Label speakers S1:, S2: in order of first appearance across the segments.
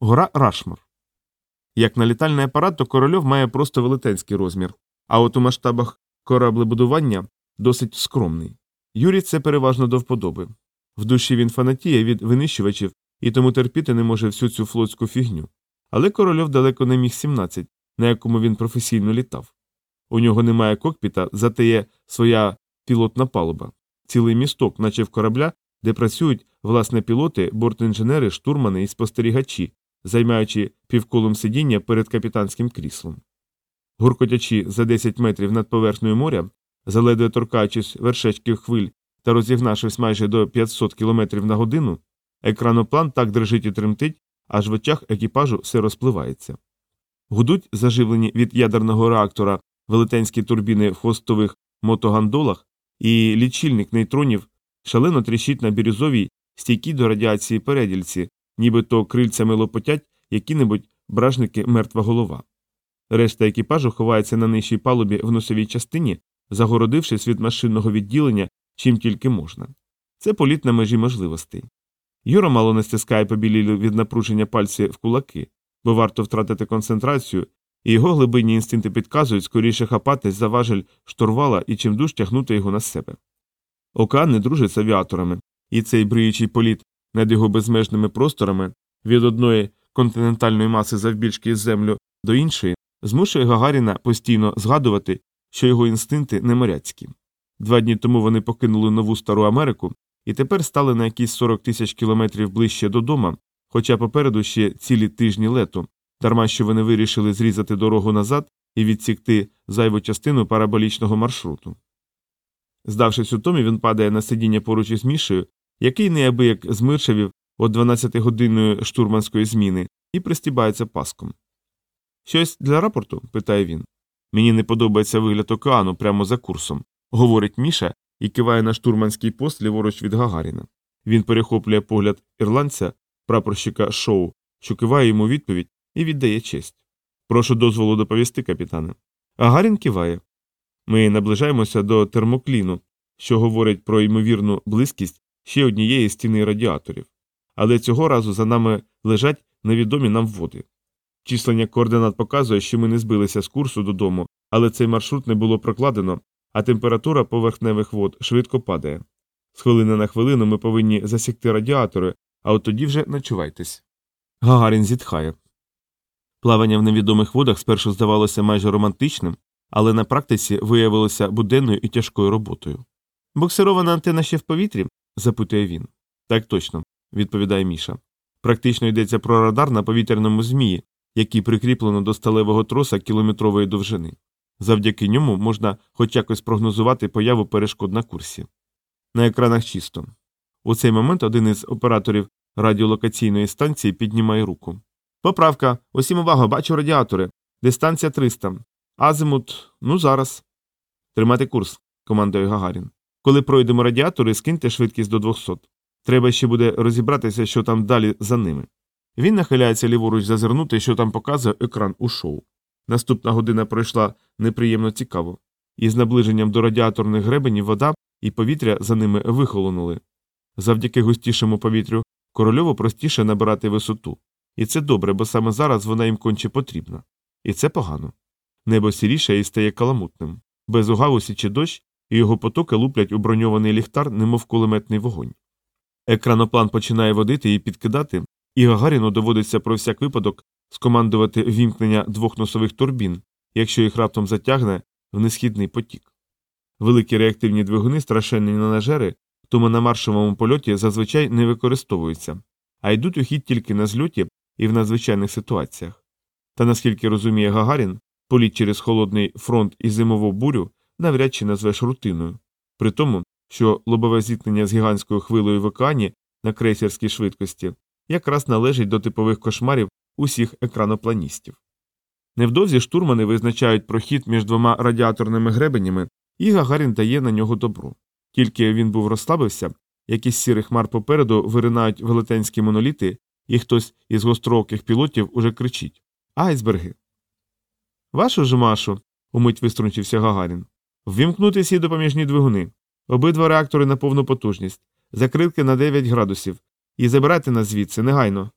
S1: Гора Рашмор. Як на літальний апарат, то корольов має просто велетенський розмір, а от у масштабах кораблебудування досить скромний. Юрій це переважно до вподоби. В душі він фанатіє від винищувачів і тому терпіти не може всю цю флотську фігню. Але корольов далеко не міг 17, на якому він професійно літав. У нього немає кокпіта, зате є своя пілотна палуба, цілий місток, наче в корабля, де працюють власне пілоти, бортінженери, штурмани і спостерігачі, займаючи півколом сидіння перед капітанським кріслом. Гуркотячи за 10 метрів над поверхнею моря, заледве торкаючись вершечків хвиль та розігнавшись майже до 500 км на годину, екраноплан так дрижить і тремтить, аж в очах екіпажу все розпливається. Гудуть, заживлені від ядерного реактора велетенські турбіни в хвостових мотогандолах, і лічильник нейтронів шалено тріщить на бірюзовій, стійкій до радіації передільці, нібито крильцями лопотять які-небудь бражники мертва голова. Решта екіпажу ховається на нижчій палубі в носовій частині, загородившись від машинного відділення чим тільки можна. Це політ на межі можливостей. Юра мало не стискає побілілі від напруження пальці в кулаки, бо варто втратити концентрацію, і його глибинні інстинкти підказують скоріше хапатись за важель штурвала і чимдуж тягнути його на себе. Океан не дружить з авіаторами, і цей бриючий політ над його безмежними просторами від одної континентальної маси завбільшки із землю до іншої змушує Гагаріна постійно згадувати, що його інстинкти не моряцькі. Два дні тому вони покинули нову стару Америку і тепер стали на якісь 40 тисяч кілометрів ближче додому, хоча попереду ще цілі тижні лету, дарма що вони вирішили зрізати дорогу назад і відсікти зайву частину параболічного маршруту. Здавшись у томі, він падає на сидіння поруч із Мішею, який неабияк змиршавів от 12-годинної штурманської зміни, і пристібається паском. Щось для рапорту? питає він. Мені не подобається вигляд океану прямо за курсом, говорить Міша і киває на штурманський пост ліворуч від Гагаріна. Він перехоплює погляд ірландця, прапорщика шоу, що киває йому відповідь і віддає честь. Прошу дозволу доповісти, капітане. Гагарін киває. Ми наближаємося до термокліну, що говорить про ймовірну близькість ще однієї стіни радіаторів. Але цього разу за нами лежать невідомі нам води. Числення координат показує, що ми не збилися з курсу додому, але цей маршрут не було прокладено, а температура поверхневих вод швидко падає. З хвилини на хвилину ми повинні засікти радіатори, а от тоді вже ночувайтесь. Гагарін зітхає. Плавання в невідомих водах спершу здавалося майже романтичним, але на практиці виявилося буденною і тяжкою роботою. Боксирована антена ще в повітрі? Запитує він. Так точно, відповідає Міша. Практично йдеться про радар на повітряному змії, який прикріплено до сталевого троса кілометрової довжини. Завдяки ньому можна хоч якось прогнозувати появу перешкод на курсі. На екранах чисто. У цей момент один із операторів радіолокаційної станції піднімає руку. Поправка. Усім увага, бачу радіатори. Дистанція 300. Азимут, ну зараз. Тримати курс, командує Гагарін. Коли пройдемо радіатори, скиньте швидкість до 200. Треба ще буде розібратися, що там далі за ними. Він нахиляється ліворуч зазирнути, що там показує екран у шоу. Наступна година пройшла неприємно цікаво, і з наближенням до радіаторних гребенів вода і повітря за ними вихолонули. Завдяки густішому повітрю корольово простіше набирати висоту. І це добре, бо саме зараз вона їм конче потрібна. І це погано. Небо сіріше і стає каламутним. Без угавусі чи дощ, і його потоки луплять у броньований ліхтар, немов кулеметний вогонь. Екраноплан починає водити і підкидати, і Гагаріну доводиться про всяк випадок скомандувати вімкнення двох носових турбін, якщо їх раптом затягне в несхідний потік. Великі реактивні двигуни, страшенні ненажери, тому на маршовому польоті зазвичай не використовуються, а йдуть у хід тільки на зльоті і в надзвичайних ситуаціях. Та наскільки розуміє Гагарін, політ через холодний фронт і зимову бурю навряд чи назвеш рутиною, при тому, що лобове зіткнення з гігантською хвилою в океані на крейсерській швидкості якраз належить до типових кошмарів усіх екранопланістів. Невдовзі штурмани визначають прохід між двома радіаторними гребенями, і Гагарін дає на нього добро. Тільки він був розслабився, якісь сірих хмар попереду виринають велетенські моноліти, і хтось із гострооких пілотів уже кричить Айсберги. Вашу ж машу. умить виструнчився Гагарін. Ввімкнути всі допоміжні двигуни, обидва реактори на повну потужність, закритки на 9 градусів, і забирайте нас звідси негайно.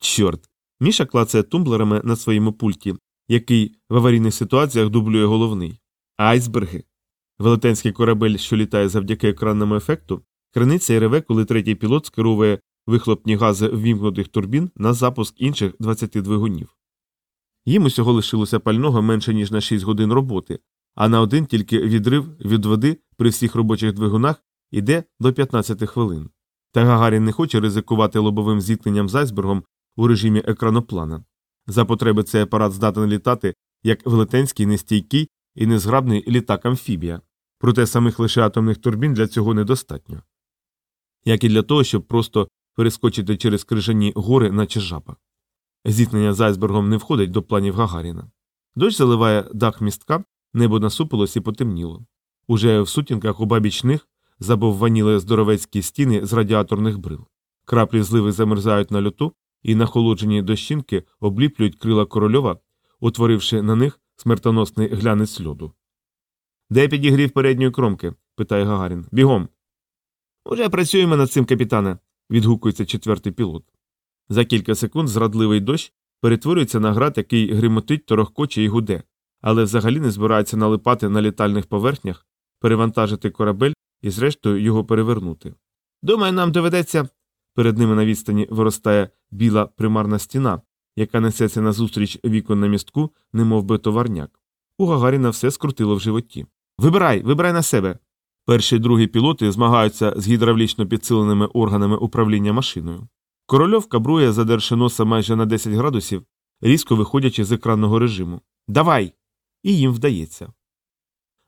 S1: Чорт. Міша клацає тумблерами на своєму пульті, який в аварійних ситуаціях дублює головний. Айсберги. Велетенський корабель, що літає завдяки екранному ефекту, криниця і реве, коли третій пілот скеровує вихлопні гази ввімкнутих турбін на запуск інших 20 двигунів. Їм усього лишилося пального менше ніж на 6 годин роботи, а на один тільки відрив від води при всіх робочих двигунах іде до 15 хвилин. Та Гагарін не хоче ризикувати лобовим зіткненням з айсбергом у режимі екраноплана. За потреби цей апарат здатен літати як велетенський нестійкий і незграбний літак амфібія, проте самих лише атомних турбін для цього недостатньо. Як і для того, щоб просто перескочити через крижані гори, наче жаба. Зіткнення з айсбергом не входить до планів Гагаріна. Дощ заливає дах містка, небо насупилось і потемніло. Уже в сутінках у бабіч них забовваніли здоровецькі стіни з радіаторних брил. Краплі зливи замерзають на льоту, і нахолоджені дощинки обліплюють крила корольова, утворивши на них смертоносний глянець льоду. Де підігрів передньої кромки? питає Гагарін. Бігом. Уже працюємо над цим, капітане. відгукується четвертий пілот. За кілька секунд зрадливий дощ перетворюється на град, який гримотить, торохкоче і гуде, але взагалі не збирається налипати на літальних поверхнях, перевантажити корабель і, зрештою, його перевернути. Думаю, нам доведеться. Перед ними на відстані виростає біла примарна стіна, яка несеться назустріч вікон на містку, немов би товарняк. У Гагаріна все скрутило в животі. Вибирай, вибирай на себе. Перший і другий пілоти змагаються з гідравлічно підсиленими органами управління машиною. Корольов кабрує, задерши носа майже на 10 градусів, різко виходячи з екранного режиму. Давай! І їм вдається.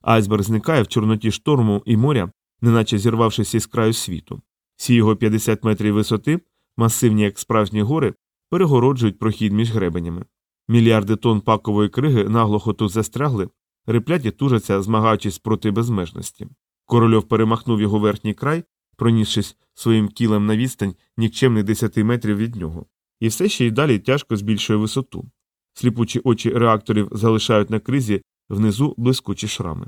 S1: Айсберг зникає в чорноті шторму і моря, неначе зірвавшись із краю світу. Всі його 50 метрів висоти, масивні як справжні гори, перегороджують прохід між гребенями. Мільярди тонн пакової криги наглухо тут застрягли, репляті тужаться, змагаючись проти безмежності. Корольов перемахнув його верхній край, пронісшись своїм кілем на відстань нікчемних 10 метрів від нього, і все ще й далі тяжко збільшує висоту. Сліпучі очі реакторів залишають на кризі внизу блискучі шрами.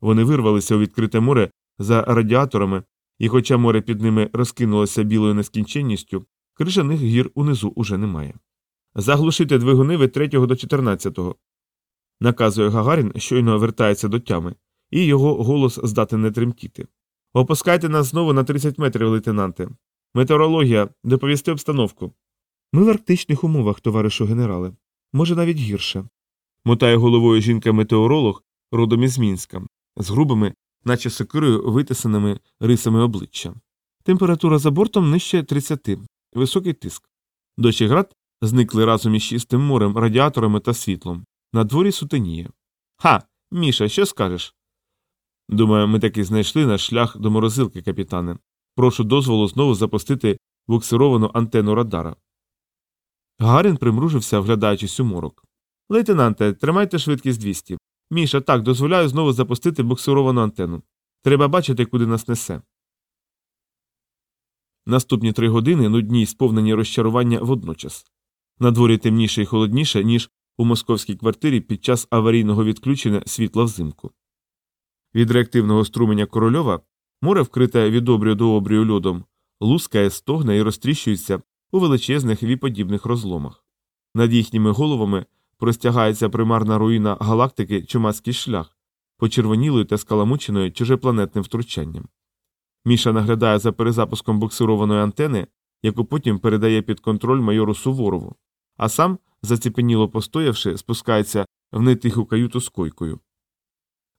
S1: Вони вирвалися у відкрите море за радіаторами, і, хоча море під ними розкинулося білою нескінченністю, крижаних гір унизу уже немає. Заглушити двигуни від 3 до 14. Наказує Гагарін, щойно вертається до тями, і його голос здатен не тремтіти. Опускайте нас знову на 30 метрів, лейтенанте. Метеорологія, доповісти обстановку. Ми в арктичних умовах, товаришу генерале. Може, навіть гірше. Мотає головою жінка-метеоролог родом із Мінська, з грубими, наче сокирою витисаними рисами обличчя. Температура за бортом нижче 30, високий тиск. Дощ град зникли разом із чистим морем, радіаторами та світлом. На дворі сутеніє. Ха, Міша, що скажеш? Думаю, ми таки знайшли наш шлях до морозилки, капітане. Прошу дозволу знову запустити буксировану антенну радара. Гагарін примружився, вглядаючись у морок. Лейтенанте, тримайте швидкість 200. Міша, так, дозволяю знову запустити буксировану антенну. Треба бачити, куди нас несе. Наступні три години нудні й сповнені розчарування водночас. На дворі темніше і холодніше, ніж у московській квартирі під час аварійного відключення світла взимку. Від реактивного струменя корольова море вкрите від обрію до обрію льодом, лускає, стогне і розтріщується у величезних віподібних розломах. Над їхніми головами простягається примарна руїна галактики Чумацький шлях, почервонілою та скаламученою чужепланетним втручанням. Міша наглядає за перезапуском буксированої антени, яку потім передає під контроль майору Суворову, а сам, заціпеніло постоявши, спускається в нетиху каюту з койкою.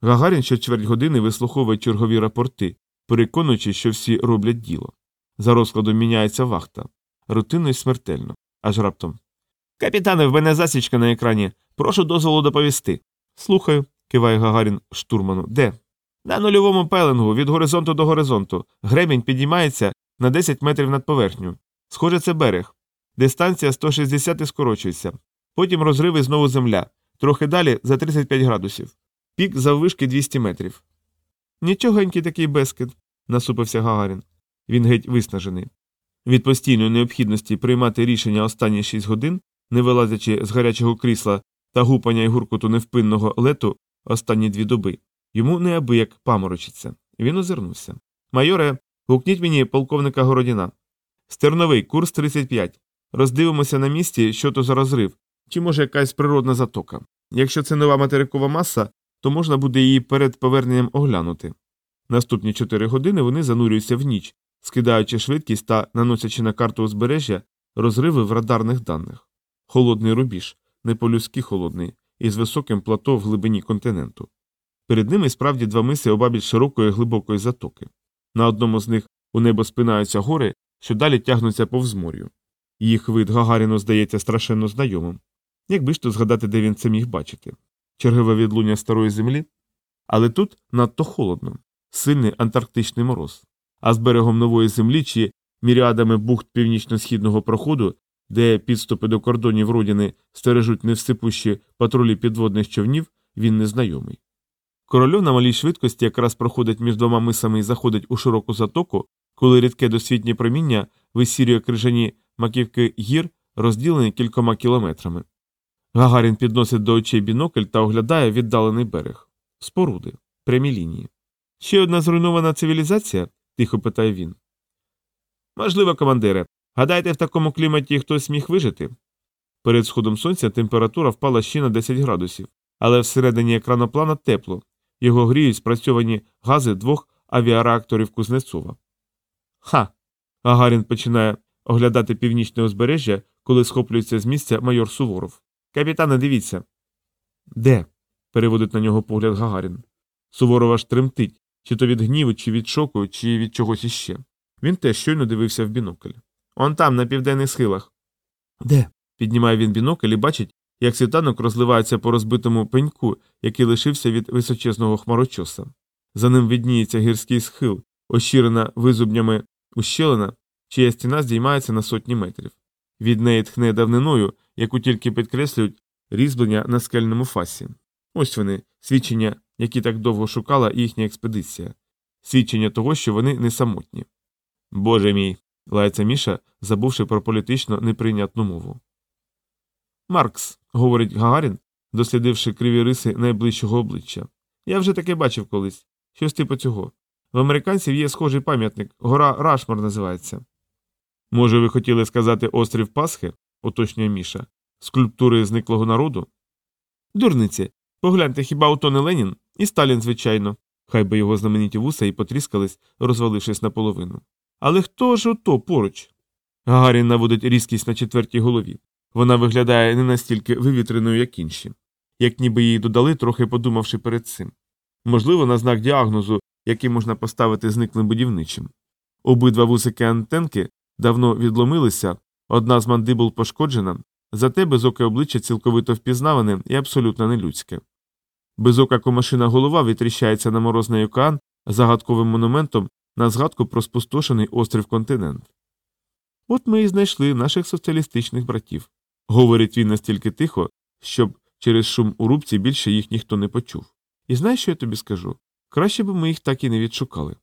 S1: Гагарін ще чверть години вислуховує чергові рапорти, переконуючи, що всі роблять діло. За розкладом міняється вахта рутинно і смертельно, аж раптом. Капітане, в мене засічка на екрані. Прошу дозволу доповісти. Слухаю, киває Гагарін штурману. Де? На нульовому пеленгу від горизонту до горизонту. Гребінь підіймається на 10 метрів над поверхню. Схоже, це берег. Дистанція 160 і скорочується. Потім розриви знову земля. Трохи далі за 35 градусів. Пік заввишки 200 метрів. Нічогенький такий безкид, насупився Гагарін. Він геть виснажений. Від постійної необхідності приймати рішення останні 6 годин, не вилазячи з гарячого крісла та гупання й гуркоту невпинного лету останні дві доби. Йому неабияк паморочиться. Він озирнувся. Майоре, гукніть мені полковника Городіна. Стерновий, курс 35. Роздивимося на місці, що то за розрив, чи може якась природна затока. Якщо це нова материкова маса, то можна буде її перед поверненням оглянути. Наступні чотири години вони занурюються в ніч, скидаючи швидкість та наносячи на карту узбережжя розриви в радарних даних. Холодний рубіж, не по-людськи холодний, із високим плато в глибині континенту. Перед ними справді два миси обабіч широкої глибокої затоки. На одному з них у небо спинаються гори, що далі тягнуться повз морю. Їх вид Гагаріну здається страшенно знайомим. Якби ж то згадати, де він це міг бачити. Чергове відлуння старої землі. Але тут надто холодно, сильний антарктичний мороз. А з берегом нової землі чи міріадами бухт північно-східного проходу, де підступи до кордонів родини стережуть невсипущі патрулі підводних човнів, він незнайомий. Корольов на малій швидкості якраз проходить між двома мисами і заходить у широку затоку, коли рідке досвітнє проміння висірює крижані маківки гір, розділені кількома кілометрами. Гагарін підносить до очей бінокль та оглядає віддалений берег. Споруди, прямі лінії. Ще одна зруйнована цивілізація? Тихо питає він. Можливо, командире. Гадаєте, в такому кліматі хтось міг вижити? Перед сходом сонця температура впала ще на 10 градусів, але всередині екраноплана тепло, його гріють спрацьовані гази двох авіареакторів Кузнецова. Ха. Гагарін починає оглядати північне узбережжя, коли схоплюється з місця майор Суворов. Капітане, дивіться. Де? переводить на нього погляд Гагарін. Суворов аж тремтить, чи то від гніву, чи від шоку, чи від чогось іще. Він теж щойно дивився в бінокль. Он там, на південних схилах. Де? піднімає він бінокль і бачить, як світанок розливається по розбитому пеньку, який лишився від височезного хмарочоса. За ним відніється гірський схил, ощирена визубнями ущелина, чия стіна здіймається на сотні метрів. Від неї тхне давниною, яку тільки підкреслюють різьблення на скельному фасі. Ось вони, свідчення, які так довго шукала їхня експедиція, свідчення того, що вони не самотні. Боже мій. лається Міша, забувши про політично неприйнятну мову. Маркс, говорить Гагарін, дослідивши криві риси найближчого обличчя. Я вже таке бачив колись. Щось типу цього. В американців є схожий пам'ятник, гора Рашмор називається. Може, ви хотіли сказати острів Пасхи, уточнює Міша, скульптури зниклого народу? Дурниці. Погляньте, хіба ото не Ленін? І Сталін, звичайно. Хай би його знамениті вуса і потріскались, розвалившись наполовину. Але хто ж ото поруч? Гагарін наводить різкість на четвертій голові. Вона виглядає не настільки вивітреною, як інші, як ніби її додали, трохи подумавши перед цим. Можливо, на знак діагнозу, який можна поставити зниклим будівничим. Обидва вусики антенки давно відломилися, одна з мандибул пошкоджена, зате безоке обличчя цілковито впізнаване і абсолютно нелюдське. Безока комашина голова витріщається на морозний океан загадковим монументом на згадку про спустошений острів континент. От ми і знайшли наших соціалістичних братів, говорить він настільки тихо, щоб через шум у рубці більше їх ніхто не почув. І знаєш, що я тобі скажу? Краще б ми їх так і не відшукали.